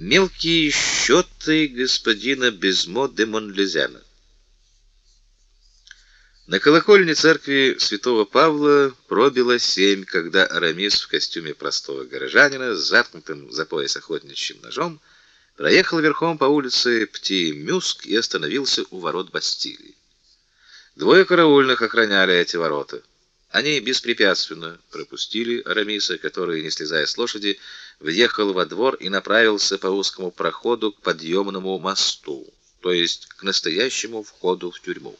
Мелкие счеты господина Безмо де Монлезяна. На колокольне церкви Святого Павла пробило семь, когда Арамис в костюме простого горожанина с заткнутым за пояс охотничьим ножом проехал верхом по улице Пти-Мюск и остановился у ворот Бастилии. Двое караульных охраняли эти ворота. Они беспрепятственно пропустили Арамиса, который, не слезая с лошади, въехал во двор и направился по узкому проходу к подъемному мосту, то есть к настоящему входу в тюрьму.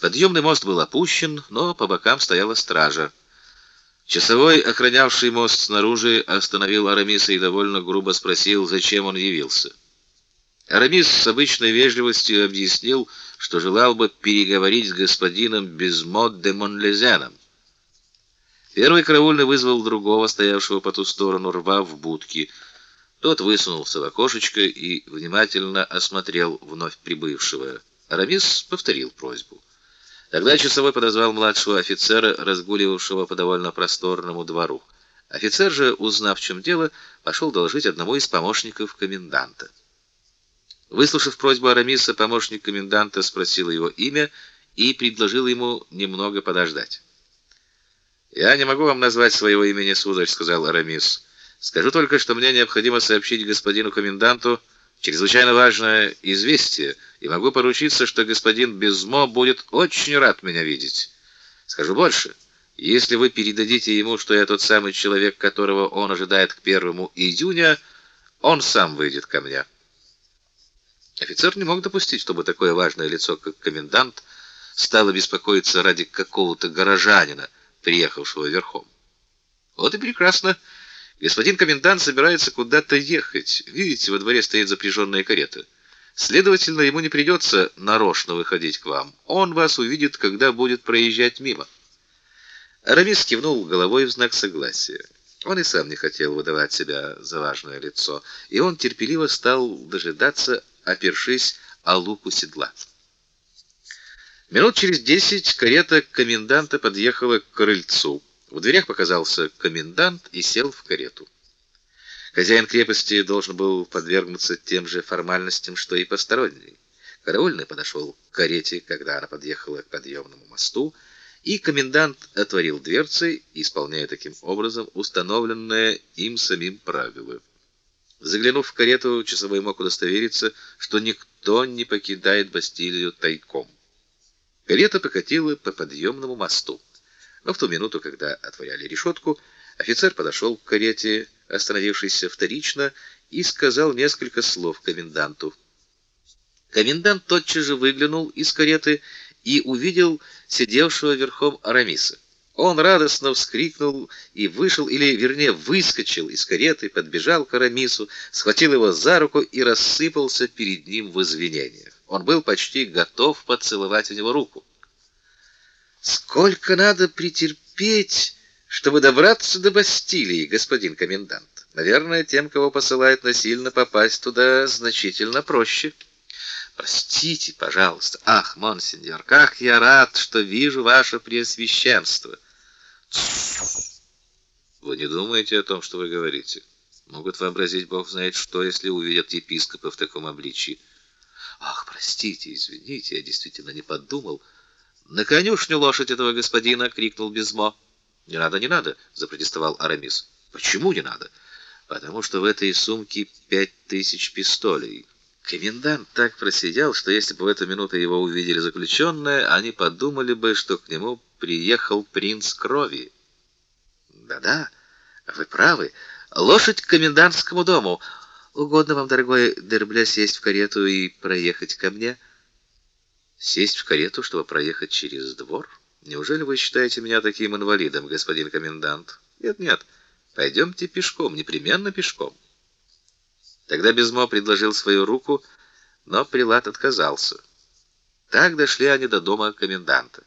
Подъемный мост был опущен, но по бокам стояла стража. Часовой, охранявший мост снаружи, остановил Арамиса и довольно грубо спросил, зачем он явился. Арамис с обычной вежливостью объяснил, что желал бы переговорить с господином Безмод де Монлезяном. Первый караульный вызвал другого, стоявшего по ту сторону рва в будке. Тот высунулся в окошечко и внимательно осмотрел вновь прибывшего. Арамис повторил просьбу. Тогда часовой подозвал младшего офицера, разгуливавшего по довольно просторному двору. Офицер же, узнав, в чем дело, пошел доложить одному из помощников коменданта. Выслушав просьбу Арамиса, помощник коменданта спросил его имя и предложил ему немного подождать. "Я не могу вам назвать своего имени, сударь", сказал Арамис. "Скажу только, что мне необходимо сообщить господину коменданту чрезвычайно важное известие, и могу поручиться, что господин Безмо будет очень рад меня видеть. Скажу больше, если вы передадите ему, что я тот самый человек, которого он ожидает к первому июня, он сам выйдет ко мне". Офицер не мог допустить, чтобы такое важное лицо, как комендант, стало беспокоиться ради какого-то горожанина, приехавшего верхом. Вот и прекрасно. Господин комендант собирается куда-то ехать. Видите, во дворе стоит запряженная карета. Следовательно, ему не придется нарочно выходить к вам. Он вас увидит, когда будет проезжать мимо. Арамис кивнул головой в знак согласия. Он и сам не хотел выдавать себя за важное лицо, и он терпеливо стал дожидаться опершись о луку седла. Минут через десять карета коменданта подъехала к крыльцу. В дверях показался комендант и сел в карету. Хозяин крепости должен был подвергнуться тем же формальностям, что и посторонний. Караульный подошел к карете, когда она подъехала к подъемному мосту, и комендант отворил дверцы, исполняя таким образом установленное им самим правило. Заглянув в карету, часовой мог удостовериться, что никто не покидает Бастилию тайком. Карета покатила по подъемному мосту. Но в ту минуту, когда отворяли решетку, офицер подошел к карете, остановившейся вторично, и сказал несколько слов коменданту. Комендант тотчас же выглянул из кареты и увидел сидевшего верхом Арамиса. Он радостно вскрикнул и вышел, или вернее, выскочил из кареты, подбежал к Арамису, схватил его за руку и рассыпался перед ним в извинениях. Он был почти готов поцеловать у него руку. Сколько надо претерпеть, чтобы добраться до Бастилии, господин комендант? Наверное, тем, кого посылают насильно попасть туда, значительно проще. Простите, пожалуйста. Ах, монсеньор, как я рад, что вижу ваше преосвященство. Вы не думаете о том, что вы говорите? Могут вообразить Бог знает что, если увидят епископа в таком обличии. Ах, простите, извините, я действительно не подумал. На конюшню лошадь этого господина крикнул Безмо. Не надо, не надо, запротестовал Арамис. Почему не надо? Потому что в этой сумке пять тысяч пистолей. Комендант так просидел, что если бы в эту минуту его увидели заключенные, они подумали бы, что к нему приехал принц крови. Да-да, вы правы. Лошадь к комендантскому дому. Угодно вам, дорогой Дербля, сесть в карету и проехать ко мне? Сесть в карету, чтобы проехать через двор? Неужели вы считаете меня таким инвалидом, господин комендант? Нет, нет. Пойдемте пешком, непременно пешком. Тогда Безмо предложил свою руку, но прилад отказался. Так дошли они до дома коменданта.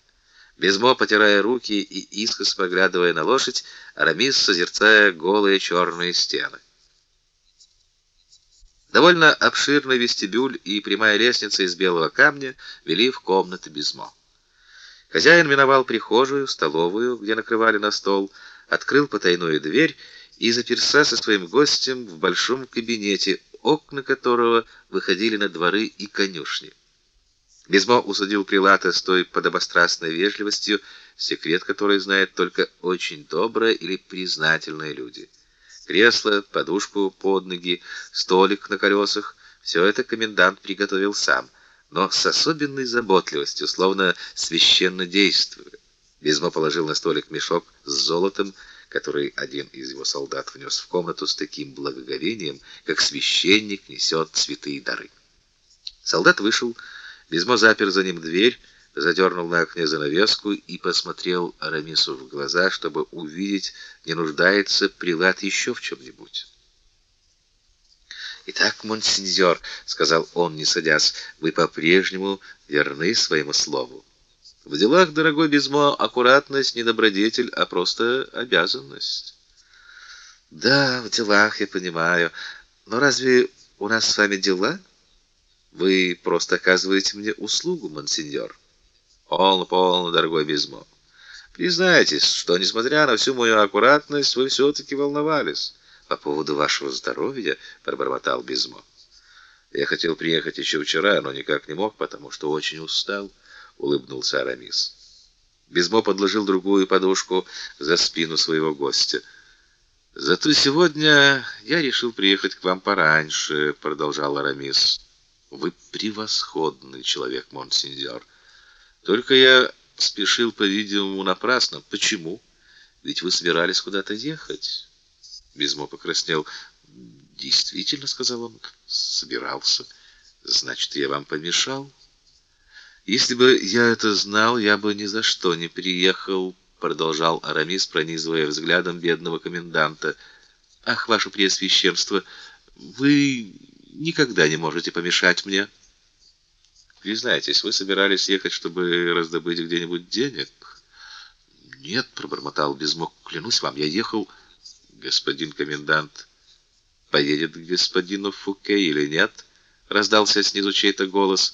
Безмо, потирая руки и искоса поглядывая на лошадь, Арамис созерцая голые черные стены. Довольно обширный вестибюль и прямая лестница из белого камня вели в комнаты Безмо. Хозяин миновал прихожую, столовую, где накрывали на стол, открыл потайную дверь и заперся со своим гостем в большом кабинете, окна которого выходили на дворы и конюшни. Безмо усадил прилата с той подобострастной вежливостью, секрет которой знают только очень добрые или признательные люди. Кресло, подушку под ноги, столик на колесах — все это комендант приготовил сам, но с особенной заботливостью, словно священно действуя. Безмо положил на столик мешок с золотом, который один из его солдат внес в комнату с таким благоговением, как священник несет святые дары. Солдат вышел, Безмо запер за ним дверь, задернул на окне занавеску и посмотрел Арамису в глаза, чтобы увидеть, не нуждается прилад еще в чем-нибудь. «Итак, монсеньор», — сказал он, не садясь, — «вы по-прежнему верны своему слову». «В делах, дорогой Безмо, аккуратность не добродетель, а просто обязанность». «Да, в делах, я понимаю. Но разве у нас с вами дела?» Вы просто оказываете мне услугу, монсеньор. Полно, полно, дорогой Безмо. Признайтесь, что несмотря на всю мою аккуратность, вы все таки волновались по поводу вашего здоровья, пробормотал Безмо. Я хотел приехать еще вчера, но никак не мог, потому что очень устал, улыбнулся Арамис. Безмо подложил другую подушку за спину своего гостя. Зато сегодня я решил приехать к вам пораньше, продолжал Арамис. Вы превосходный человек, монсеньор. Только я спешил, по-видимому, напрасно. Почему? Ведь вы собирались куда-то ехать. Безмо покраснел. Действительно, сказал он, собирался. Значит, я вам помешал. Если бы я это знал, я бы ни за что не приехал, продолжал Арамис, пронизывая взглядом бедного коменданта. Ах, ваше преосвященство, вы никогда не можете помешать мне. Признайтесь, вы собирались ехать, чтобы раздобыть где-нибудь денег? Нет, пробормотал Безмок. Клянусь вам, я ехал, господин комендант. Поедет к господину Фуке или нет? раздался снизу чей-то голос.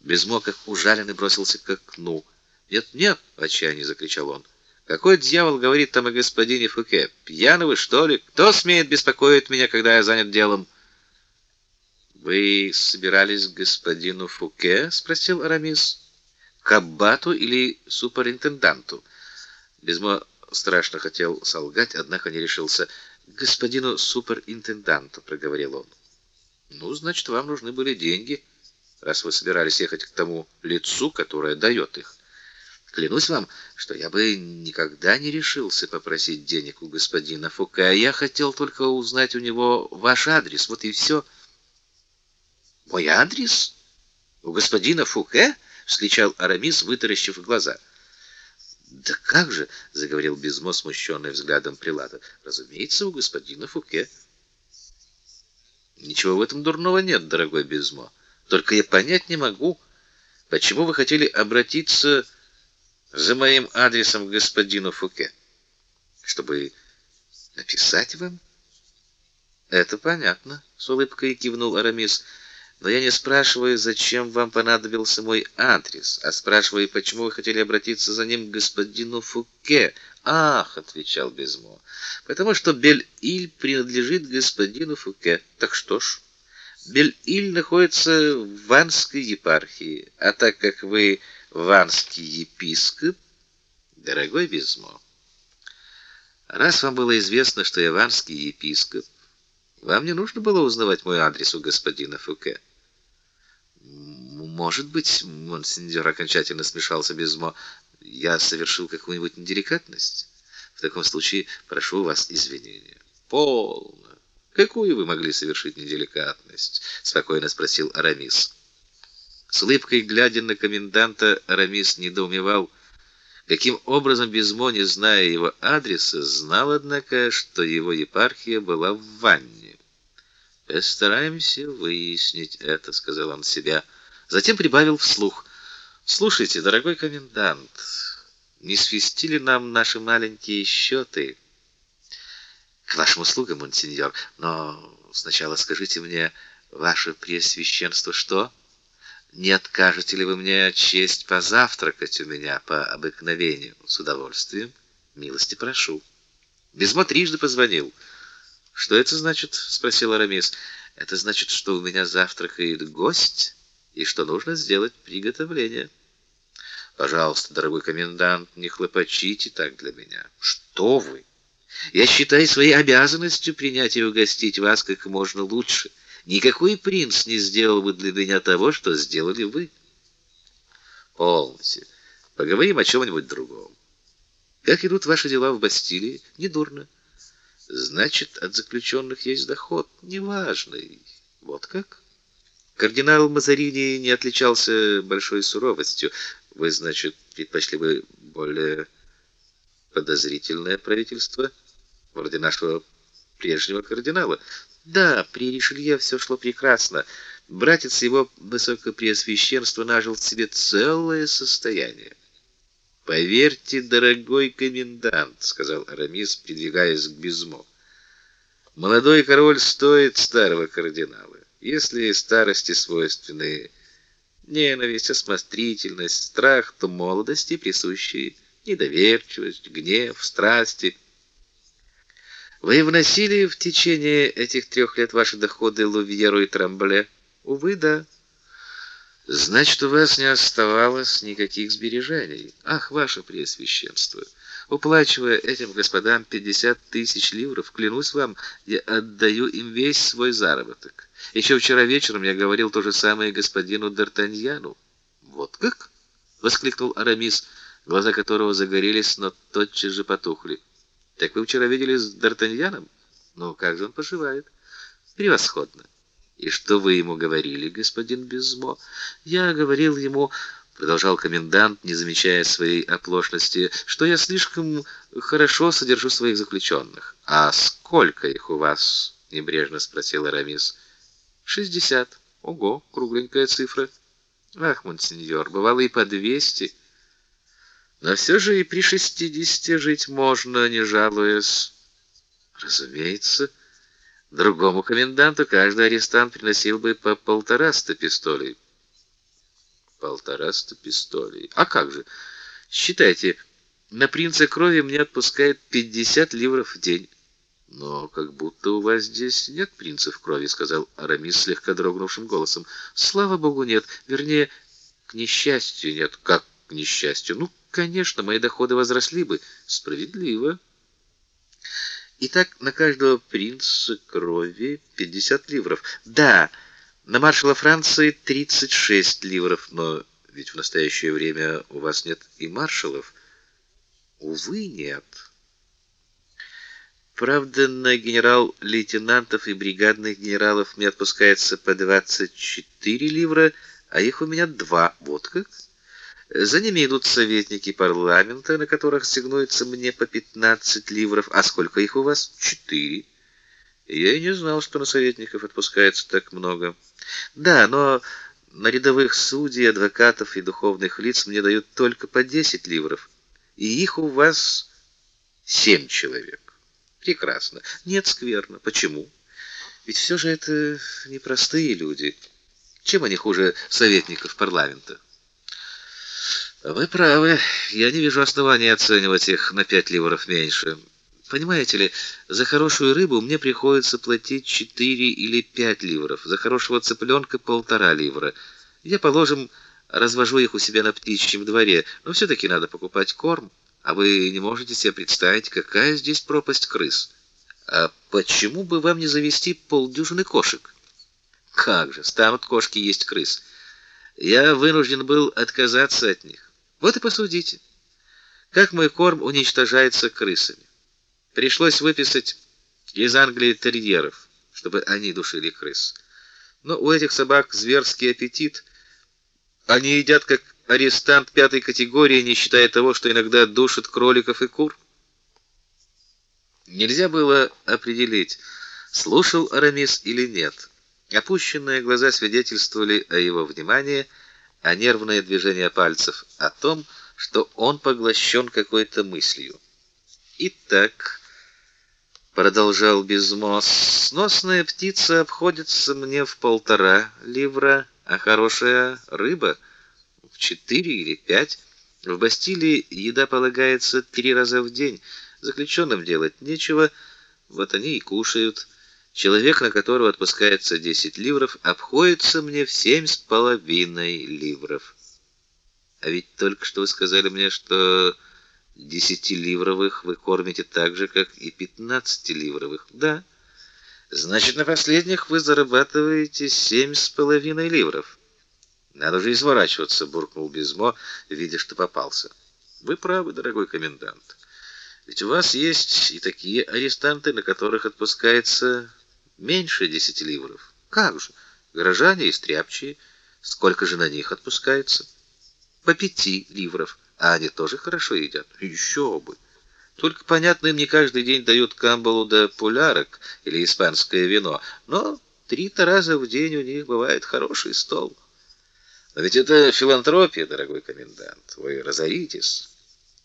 Безмок, как ужаленный, бросился к окну. "Нет, нет!" в отчаянии закричал он. "Какой дьявол говорит там о господине Фуке? Пьяный вы, что ли? Кто смеет беспокоить меня, когда я занят делом?" Вы собирались к господину Фуке? спросил Арамис. К аббату или суперинтенданту? Безмо страшно хотел солгать, однако не решился. Господину суперинтенданту, проговорил он. Ну, значит, вам нужны были деньги, раз вы собирались ехать к тому лицу, которое дает их. Клянусь вам, что я бы никогда не решился попросить денег у господина Фуке. Я хотел только узнать у него ваш адрес, вот и все. Мой адрес у господина Фуке? вскричал Арамис, вытаращив глаза. Да как же, заговорил Безмо, смущенный взглядом прилата. Разумеется, у господина Фуке. Ничего в этом дурного нет, дорогой Безмо. Только я понять не могу, почему вы хотели обратиться за моим адресом к господину Фуке, чтобы написать вам? Это понятно, с улыбкой кивнул Арамис. Но я не спрашиваю, зачем вам понадобился мой адрес, а спрашиваю, почему вы хотели обратиться за ним к господину Фуке. Ах, отвечал Безмо. Потому что Бель-Иль принадлежит господину Фуке. Так что ж, Бель-Иль находится в Ванской епархии, а так как вы ванский епископ, дорогой Безмо, раз вам было известно, что я ванский епископ, вам не нужно было узнавать мой адрес у господина Фуке. Может быть, монсеньор окончательно смешался Безмо. Я совершил какую-нибудь неделикатность. В таком случае прошу вас извинения. Полно. Какую вы могли совершить неделикатность? спокойно спросил Арамис. С улыбкой глядя на коменданта, Арамис недоумевал, каким образом Безмо, не зная его адреса, знал однако, что его епархия была в Ванне. Постараемся выяснить это, сказал он себе. Затем прибавил вслух: "Слушайте, дорогой комендант, не свистили нам наши маленькие счеты?» К вашим услугам, монсеньор, но сначала скажите мне, ваше преосвященство, что не откажете ли вы мне честь позавтракать у меня по обыкновению? С удовольствием. Милости прошу. Безмо трижды позвонил. Что это значит? спросил Арамис. Это значит, что у меня завтракает гость и что нужно сделать приготовление. Пожалуйста, дорогой комендант, не хлопочите так для меня. Что вы? Я считаю своей обязанностью принять и угостить вас как можно лучше. Никакой принц не сделал бы для меня того, что сделали вы. Полностью. Поговорим о чем нибудь другом. Как идут ваши дела в Бастилии? Недурно. Значит, от заключенных есть доход, неважный. Вот как? Кардинал Мазарини не отличался большой суровостью. Вы, значит, предпочли бы более подозрительное правительство, вроде нашего прежнего кардинала? Да, при Ришелье все шло прекрасно. Братец его высокопреосвященства нажил себе целое состояние. Поверьте, дорогой комендант, сказал Арамис, придвигаясь к Безмо. Молодой король стоит старого кардинала. Если старости свойственны ненависть, осмотрительность, страх, то молодости присущи недоверчивость, гнев, страсти. Вы вносили в течение этих трех лет ваши доходы Лувьеру и Трамбле? Увы, да. Значит, у вас не оставалось никаких сбережений. Ах, ваше преосвященство, уплачивая этим господам пятьдесят тысяч ливров, клянусь вам, я отдаю им весь свой заработок. Еще вчера вечером я говорил то же самое господину Д'Артаньяну. Вот как? воскликнул Арамис, глаза которого загорелись, но тотчас же потухли. Так вы вчера видели с Д'Артаньяном? Ну, как же он поживает? Превосходно. И что вы ему говорили, господин Безмо? Я говорил ему, продолжал комендант, не замечая своей оплошности, что я слишком хорошо содержу своих заключенных. А сколько их у вас? небрежно спросил Арамис. «Шестьдесят. Ого, кругленькая цифра. Ах, монсеньор, бывало и по двести. Но все же и при шестидесяти жить можно, не жалуясь. Разумеется, Другому коменданту каждый арестант приносил бы по полтораста пистолей. Полтораста пистолей. А как же? Считайте, на принца крови мне отпускают 50 ливров в день. Но как будто у вас здесь нет принцев крови, сказал Арамис слегка дрогнувшим голосом. Слава богу, нет. Вернее, к несчастью нет. Как к несчастью? Ну, конечно, мои доходы возросли бы. Справедливо. Итак, на каждого принца крови 50 ливров. Да, на маршала Франции 36 ливров, но ведь в настоящее время у вас нет и маршалов. Увы, нет. Правда, на генерал-лейтенантов и бригадных генералов мне отпускается по 24 ливра, а их у меня два. Вот как? За ними идут советники парламента, на которых сигнуется мне по 15 ливров. А сколько их у вас? Четыре. Я и не знал, что на советников отпускается так много. Да, но на рядовых судей, адвокатов и духовных лиц мне дают только по 10 ливров. И их у вас семь человек. Прекрасно. Нет, скверно. Почему? Ведь все же это непростые люди. Чем они хуже советников парламента? Вы правы. Я не вижу основания оценивать их на пять ливров меньше. Понимаете ли, за хорошую рыбу мне приходится платить четыре или пять ливров, за хорошего цыпленка полтора ливра. Я, положим, развожу их у себя на птичьем дворе, но все таки надо покупать корм, а вы не можете себе представить, какая здесь пропасть крыс. А почему бы вам не завести полдюжины кошек? Как же, станут кошки есть крыс. Я вынужден был отказаться от них. Вот и посудите, как мой корм уничтожается крысами. Пришлось выписать из Англии терьеров, чтобы они душили крыс. Но у этих собак зверский аппетит. Они едят как арестант пятой категории, не считая того, что иногда душат кроликов и кур. Нельзя было определить, слушал Арамис или нет. Опущенные глаза свидетельствовали о его внимании а нервное движение пальцев о том, что он поглощен какой-то мыслью. Итак, продолжал Безмос, сносная птица обходится мне в полтора ливра, а хорошая рыба в четыре или пять. В Бастилии еда полагается три раза в день. Заключенным делать нечего, Вот они и кушают. Человек, на которого отпускается 10 ливров, обходится мне в семь с половиной ливров. А ведь только что вы сказали мне, что десятиливровых вы кормите так же, как и пятнадцатиливровых. Да. Значит, на последних вы зарабатываете семь с половиной ливров. Надо же изворачиваться, буркнул Безмо, видя, что попался. Вы правы, дорогой комендант. Ведь у вас есть и такие арестанты, на которых отпускается меньше десяти ливров. Как же? Горожане и стряпчие. Сколько же на них отпускается? По пяти ливров. А они тоже хорошо едят. Еще бы. Только понятно, им не каждый день дают камбалу да пулярок или испанское вино, но три-то раза в день у них бывает хороший стол. Но ведь это филантропия, дорогой комендант. Вы разоритесь.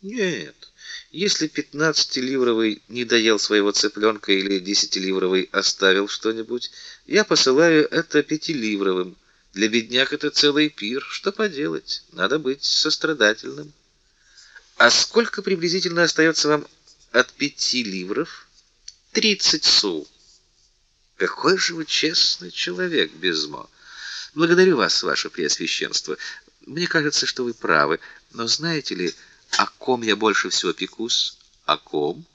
Нет. Если пятнадцатиливровый не доел своего цыпленка или десятиливровый оставил что-нибудь, я посылаю это пятиливровым. Для бедняк это целый пир. Что поделать? Надо быть сострадательным. А сколько приблизительно остается вам от пяти ливров? Тридцать су. Какой же вы честный человек, Безмо. Благодарю вас, ваше преосвященство. Мне кажется, что вы правы, но знаете ли, о ком я больше всего пекусь? О ком?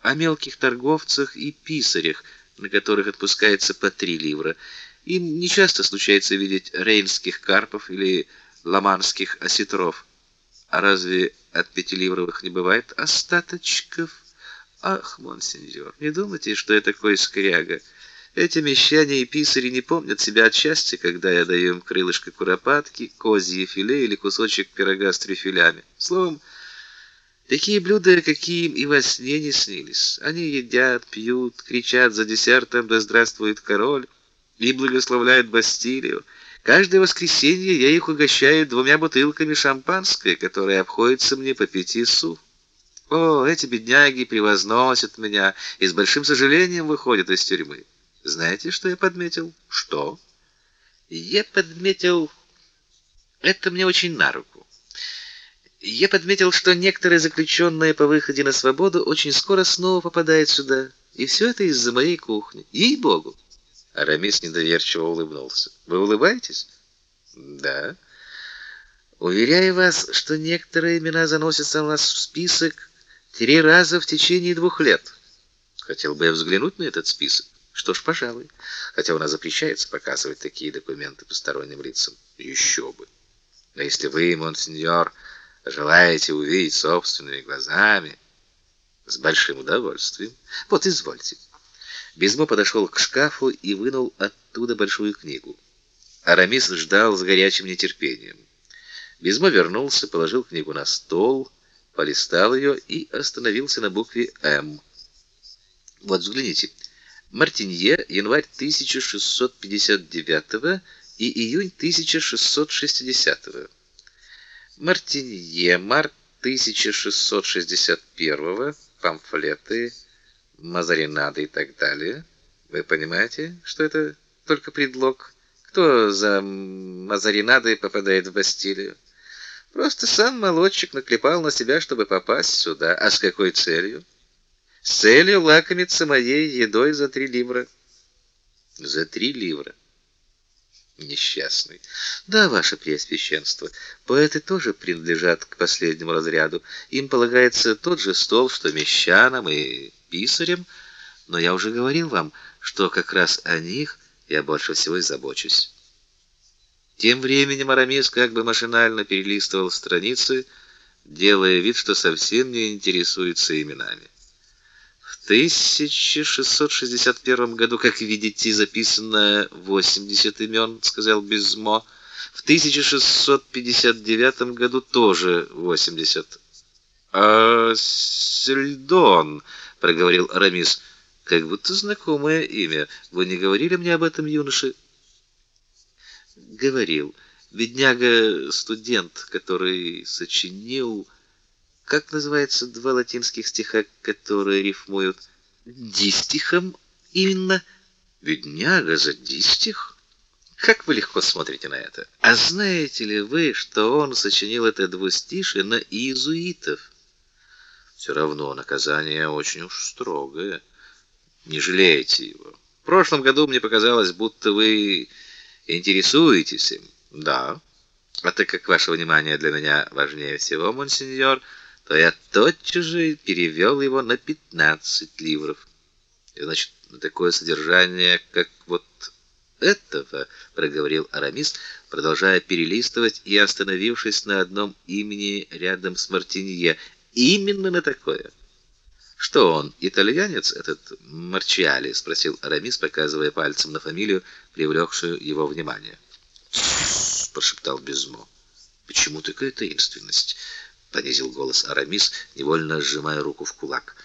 О мелких торговцах и писарях, на которых отпускается по три ливра. Им не часто случается видеть рейнских карпов или ламанских осетров. А разве от пятиливровых не бывает остаточков? Ах, монсеньор, не думайте, что я такой скряга. Эти мещане и писари не помнят себя от счастья, когда я даю им крылышко куропатки, козье филе или кусочек пирога с трюфелями. Словом, такие блюда, какие им и во сне не снились. Они едят, пьют, кричат за десертом «Да здравствует король!» и благословляют Бастилию. Каждое воскресенье я их угощаю двумя бутылками шампанское, которое обходится мне по пяти су. О, эти бедняги превозносят меня и с большим сожалением выходят из тюрьмы. Знаете, что я подметил? Что? Я подметил это мне очень на руку. Я подметил, что некоторые заключенные по выходе на свободу очень скоро снова попадают сюда, и все это из-за моей кухни. Ей-богу. Арамис недоверчиво улыбнулся. Вы улыбаетесь? Да. Уверяю вас, что некоторые имена заносятся у нас в список три раза в течение двух лет. Хотел бы я взглянуть на этот список. Что ж, пожалуй, хотя у нас запрещается показывать такие документы посторонним лицам. Еще бы. Но если вы, монсеньор, желаете увидеть собственными глазами, с большим удовольствием. Вот извольте. Безмо подошел к шкафу и вынул оттуда большую книгу. Арамис ждал с горячим нетерпением. Безмо вернулся, положил книгу на стол, полистал ее и остановился на букве М. Вот взгляните. Мартинье, январь 1659 и июнь 1660. Мартинье, март 1661, памфлеты, мазаринады и так далее. Вы понимаете, что это только предлог? Кто за мазаринады попадает в Бастилию? Просто сам молодчик наклепал на себя, чтобы попасть сюда. А с какой целью? С целью лакомиться моей едой за три ливра. За три ливра. Несчастный. Да, ваше преосвященство, поэты тоже принадлежат к последнему разряду. Им полагается тот же стол, что мещанам и писарям, но я уже говорил вам, что как раз о них я больше всего и забочусь. Тем временем Арамис как бы машинально перелистывал страницы, делая вид, что совсем не интересуется именами. 1661 году, как видите, записано 80 имен, сказал Безмо. В 1659 году тоже 80. А Сельдон, проговорил Арамис, как будто знакомое имя. Вы не говорили мне об этом, юноше? Говорил. Бедняга студент, который сочинил как называется два латинских стиха, которые рифмуют дистихом именно? Бедняга за дистих? Как вы легко смотрите на это. А знаете ли вы, что он сочинил это двустишие на иезуитов? Все равно наказание очень уж строгое. Не жалеете его. В прошлом году мне показалось, будто вы интересуетесь им. Да. А так как ваше внимание для меня важнее всего, монсеньор, то я тотчас же перевел его на 15 ливров. И, значит, на такое содержание, как вот этого, проговорил Арамис, продолжая перелистывать и остановившись на одном имени рядом с Мартинье, именно на такое. Что он, итальянец этот Марчиали, спросил Арамис, показывая пальцем на фамилию, привлекшую его внимание. прошептал Безмо. Почему такая таинственность? Понизил голос Арамис, невольно сжимая руку в кулак.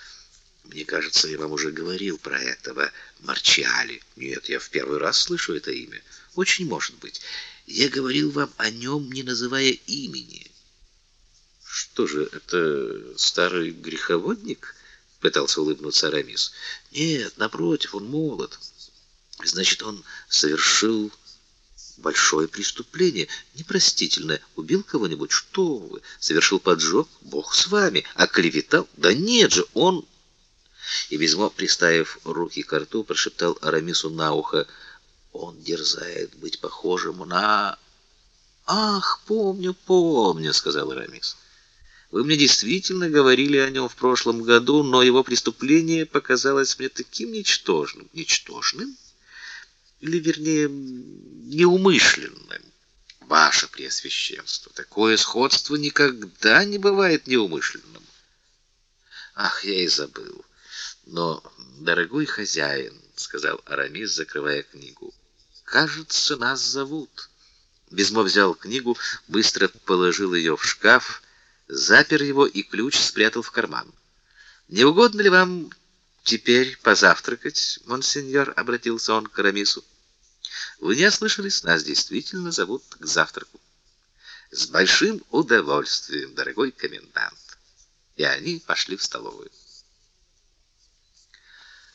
Мне кажется, я вам уже говорил про этого Марчиали. Нет, я в первый раз слышу это имя. Очень может быть. Я говорил вам о нем, не называя имени. Что же, это старый греховодник? пытался улыбнуться Арамис. Нет, напротив, он молод. Значит, он совершил большое преступление, непростительное. Убил кого-нибудь? Что вы? Совершил поджог? Бог с вами. А клеветал? Да нет же, он и Безмо, приставив руки к рту, прошептал Арамису на ухо: "Он дерзает быть похожим на Ах, помню, помню", сказал Арамис. Вы мне действительно говорили о нем в прошлом году, но его преступление показалось мне таким ничтожным, ничтожным, или вернее, неумышленным. Ваше преосвященство, такое сходство никогда не бывает неумышленным. Ах, я и забыл. Но, дорогой хозяин, сказал Арамис, закрывая книгу. Кажется, нас зовут. Безмо взял книгу, быстро положил ее в шкаф запер его и ключ спрятал в карман. Не угодно ли вам теперь позавтракать, монсеньор, обратился он к Арамису. Вы не ослышались, нас действительно зовут к завтраку. С большим удовольствием, дорогой комендант. И они пошли в столовую.